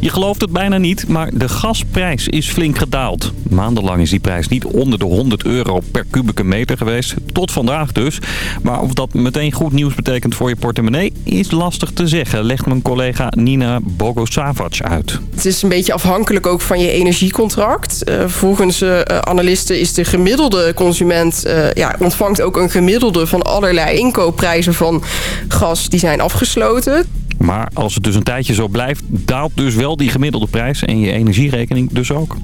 Je gelooft het bijna niet, maar de gasprijs is flink gedaald. Maandenlang is die prijs niet onder de 100 euro per kubieke meter geweest. Tot vandaag dus. Maar of dat meteen goed nieuws betekent voor je portemonnee... is lastig te zeggen, legt mijn collega Nina Bogosavac uit. Het is een beetje afhankelijk ook van je energiecontract. Uh, volgens uh, analisten is de gemiddelde consument... Uh, ja, ontvangt ook een gemiddelde van allerlei inkoopprijzen van gas... die zijn afgesloten. Maar als het dus een tijdje zo blijft, daalt dus wel die gemiddelde prijs en je energierekening dus ook.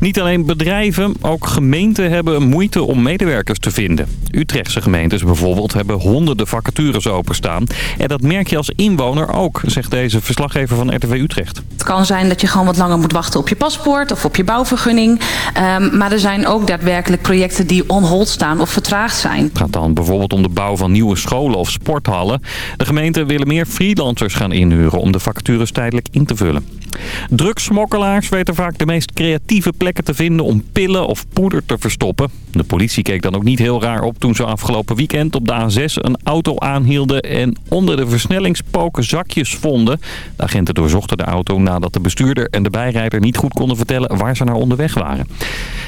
Niet alleen bedrijven, ook gemeenten hebben moeite om medewerkers te vinden. Utrechtse gemeentes bijvoorbeeld hebben honderden vacatures openstaan. En dat merk je als inwoner ook, zegt deze verslaggever van RTV Utrecht. Het kan zijn dat je gewoon wat langer moet wachten op je paspoort of op je bouwvergunning. Um, maar er zijn ook daadwerkelijk projecten die on hold staan of vertraagd zijn. Het gaat dan bijvoorbeeld om de bouw van nieuwe scholen of sporthallen. De gemeenten willen meer freelancers gaan inhuren om de vacatures tijdelijk in te vullen. Drugsmokkelaars weten vaak de meest creatieve plekken te vinden om pillen of poeder te verstoppen. De politie keek dan ook niet heel raar op toen ze afgelopen weekend op de A6 een auto aanhielden en onder de versnellingspoken zakjes vonden. De agenten doorzochten de auto nadat de bestuurder en de bijrijder niet goed konden vertellen waar ze naar onderweg waren.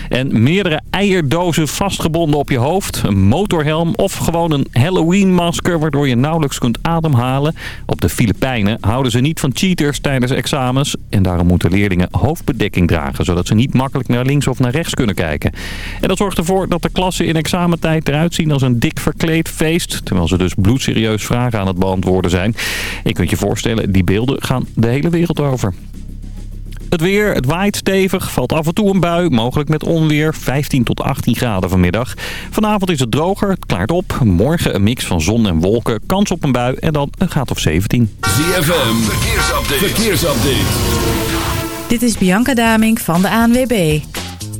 En meerdere eierdozen vastgebonden op je hoofd, een motorhelm of gewoon een Halloween-masker waardoor je nauwelijks kunt ademhalen. Op de Filipijnen houden ze niet van cheaters tijdens examens en daarom moeten leerlingen hoofdbedekking dragen zodat ze niet makkelijk naar links of naar rechts kunnen kijken. En dat zorgt ervoor dat de klassen in examentijd eruit zien als een dik verkleed feest. Terwijl ze dus bloedserieus vragen aan het beantwoorden zijn. Je kunt je voorstellen, die beelden gaan de hele wereld over. Het weer, het waait stevig, valt af en toe een bui, mogelijk met onweer, 15 tot 18 graden vanmiddag. Vanavond is het droger, het klaart op. Morgen een mix van zon en wolken, kans op een bui en dan een graad of 17. ZFM, verkeersupdate. verkeersupdate. Dit is Bianca Daming van de ANWB.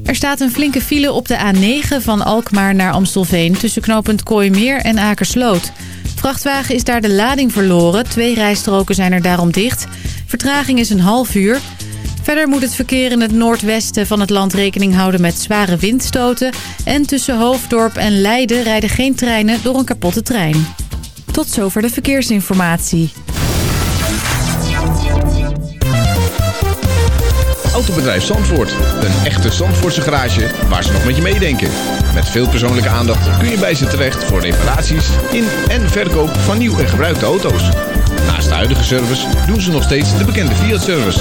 Er staat een flinke file op de A9 van Alkmaar naar Amstelveen... tussen knooppunt Kooimeer en Akersloot. Vrachtwagen is daar de lading verloren. Twee rijstroken zijn er daarom dicht. Vertraging is een half uur. Verder moet het verkeer in het noordwesten van het land rekening houden met zware windstoten. En tussen Hoofddorp en Leiden rijden geen treinen door een kapotte trein. Tot zover de verkeersinformatie. Autobedrijf Zandvoort. Een echte Zandvoortse garage waar ze nog met je meedenken. Met veel persoonlijke aandacht kun je bij ze terecht voor reparaties in en verkoop van nieuw en gebruikte auto's. Naast de huidige service doen ze nog steeds de bekende Fiat-service.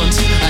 my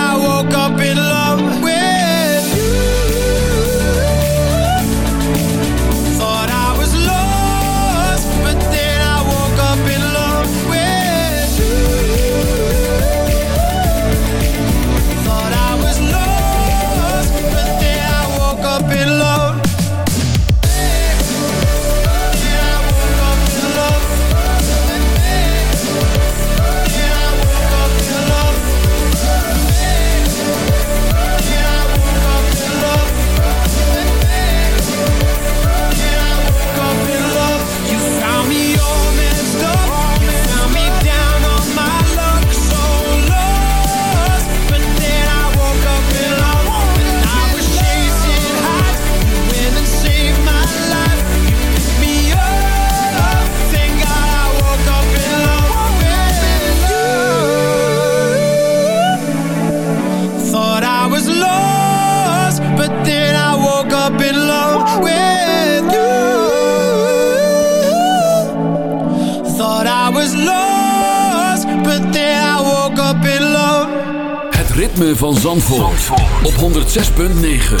106.9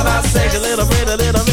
Come out, shake a little bit, a little bit.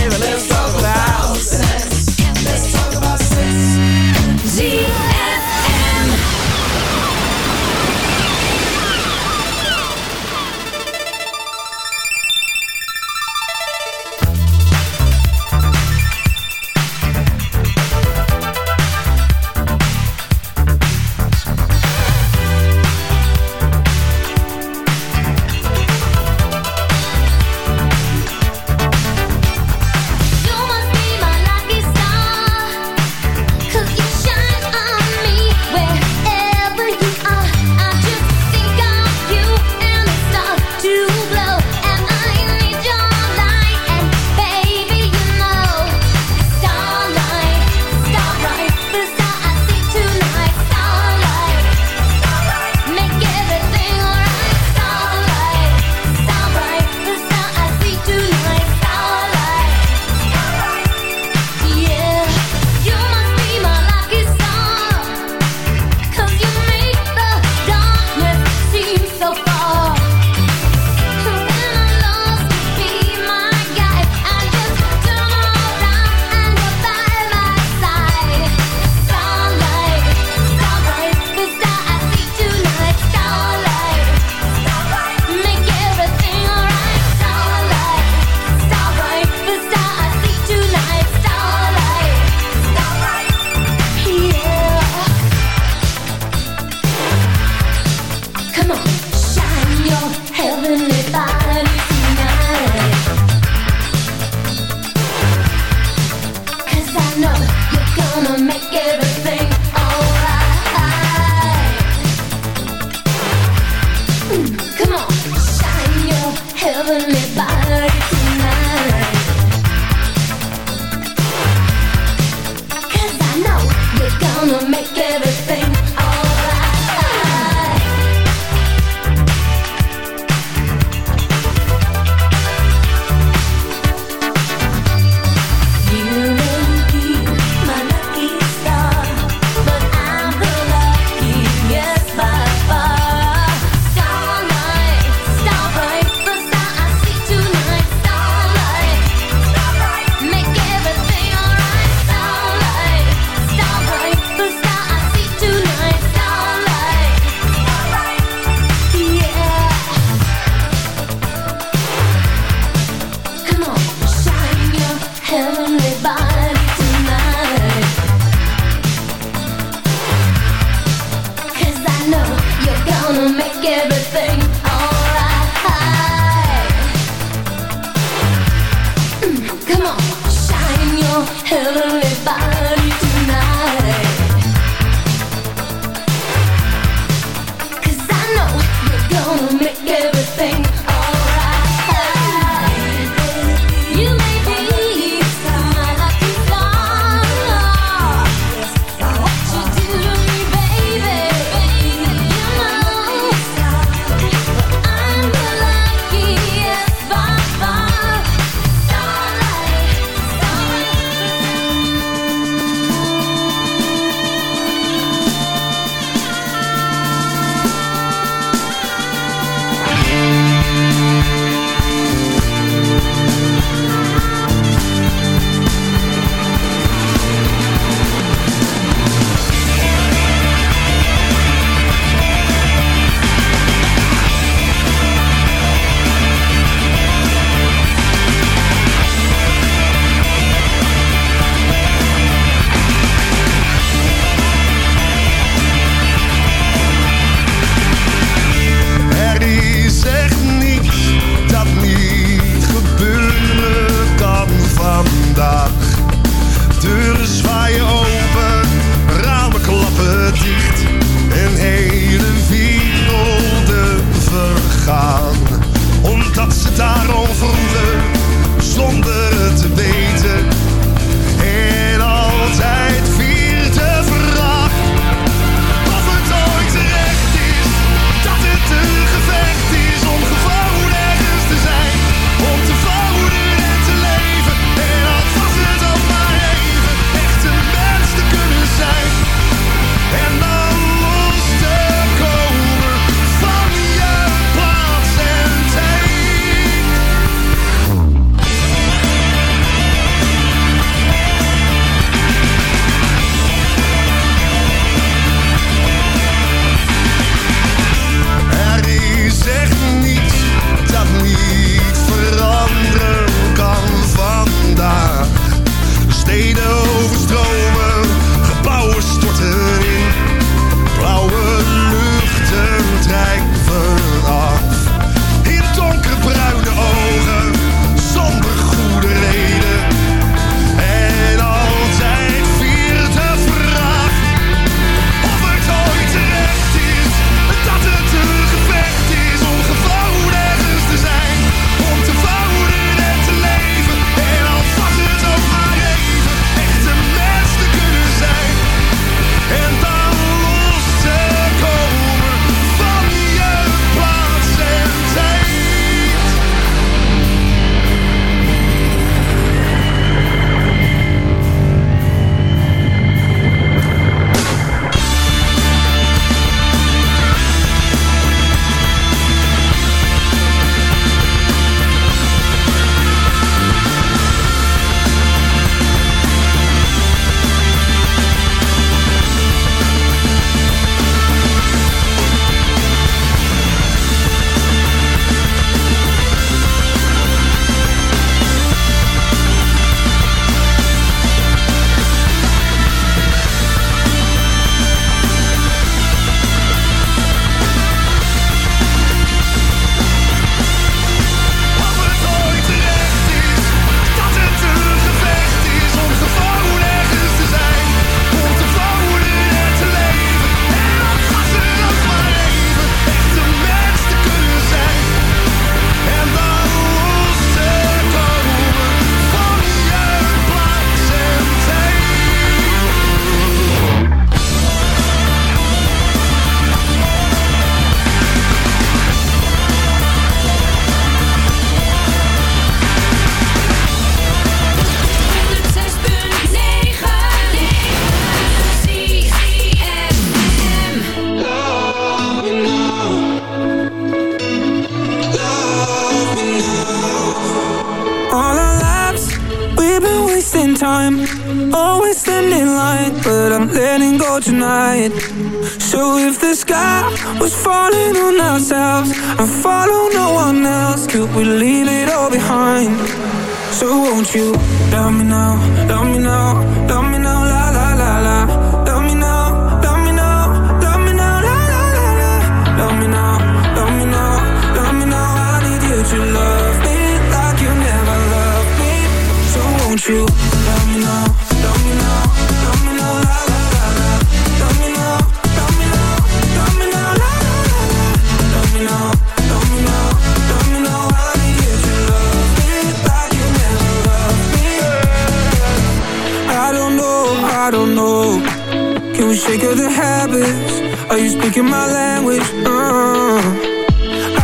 Can we shake of the habits? Are you speaking my language? Uh,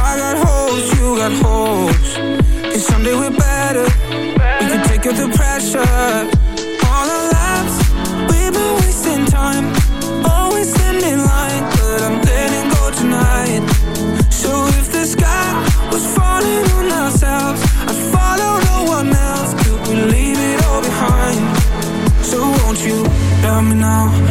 I got holes, you got holes. Someday we're better. We can take the pressure now.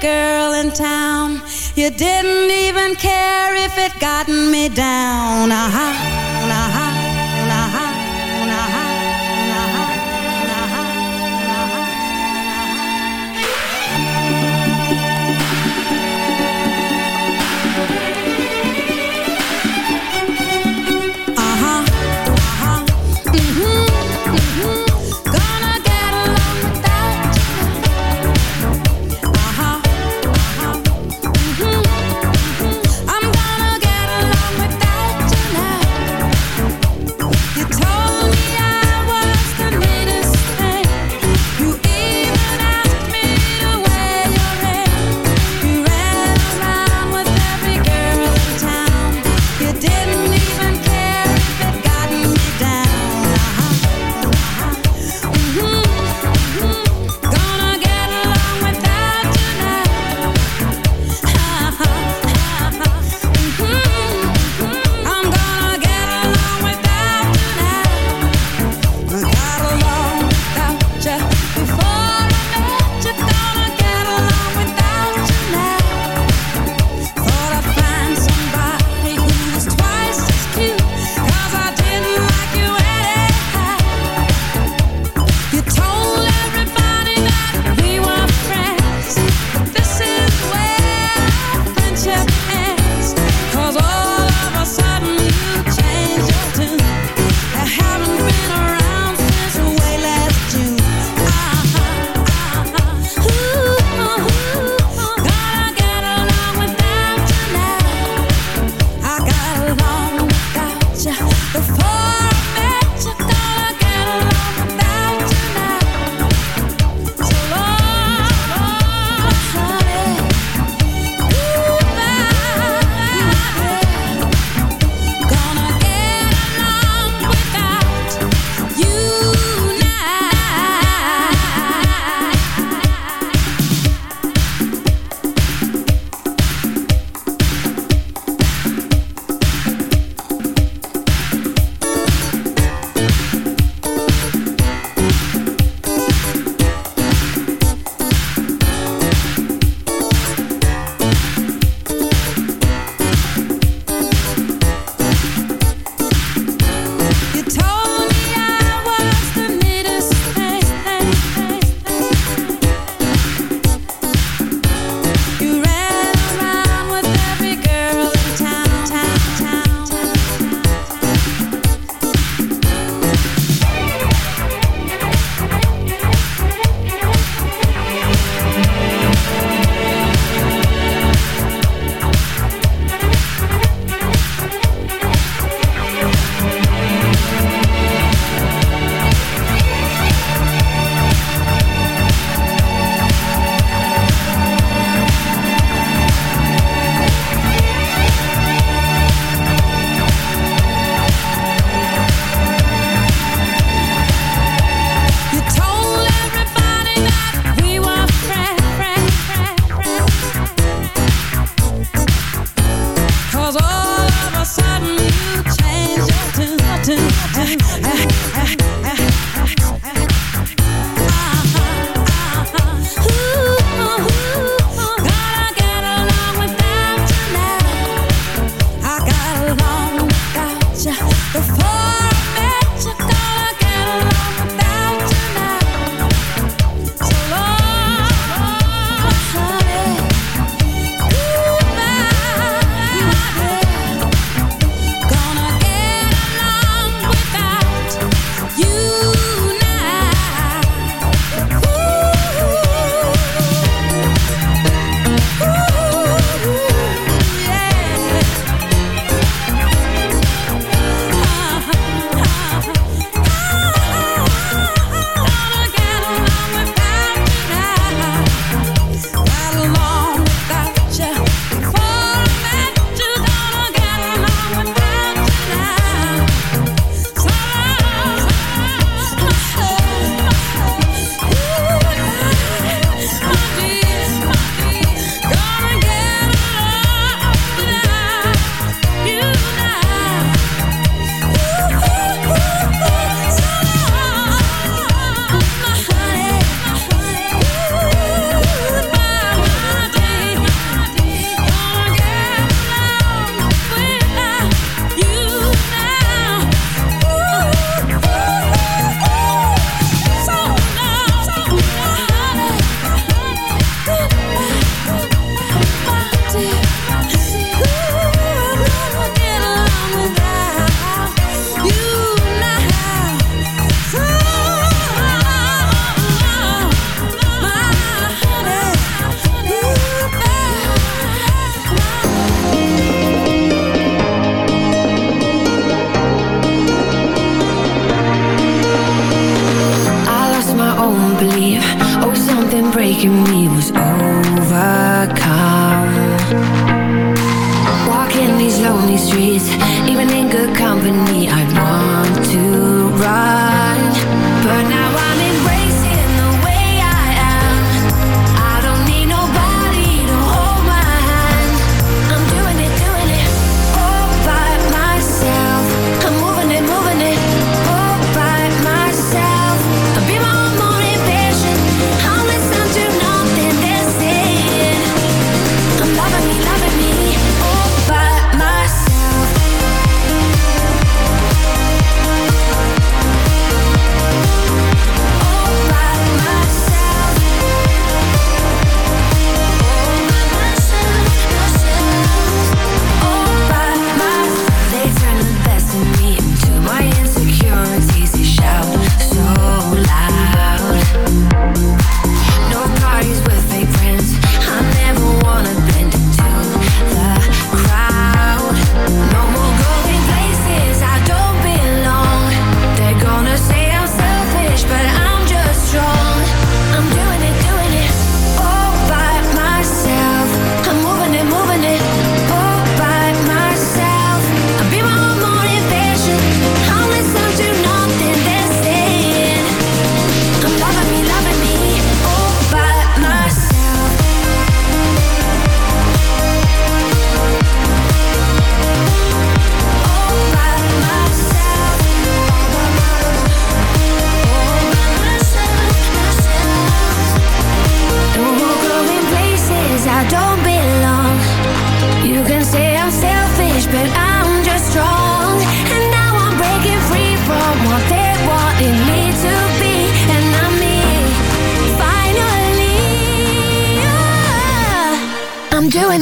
Girl in town. You didn't even care if it gotten me down. Uh-huh, uh-huh,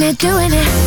it, doing it.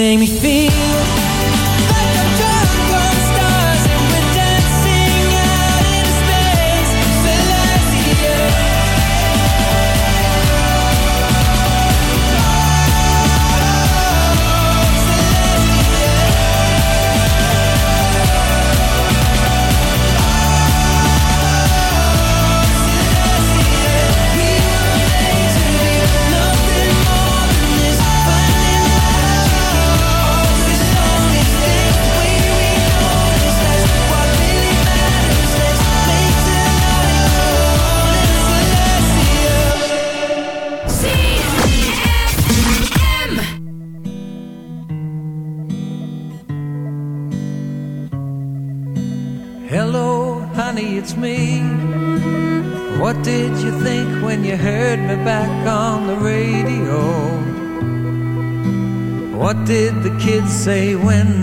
make me feel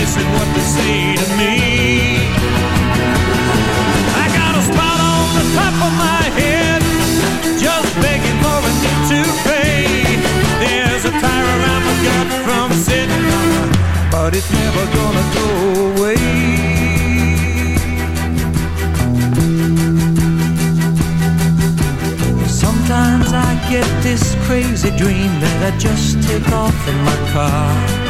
listen what they say to me. I got a spot on the top of my head, just begging for a new toupee. There's a tire around my gut from sitting but it's never gonna go away. Sometimes I get this crazy dream that I just take off in my car.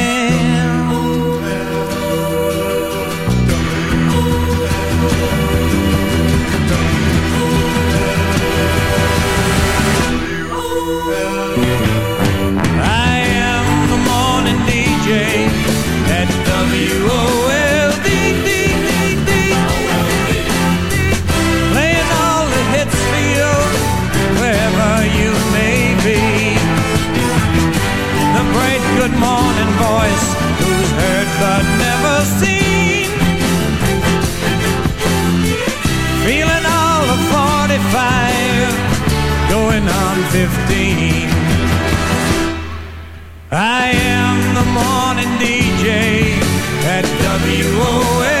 45, going on 15. I am the morning DJ at WOLD.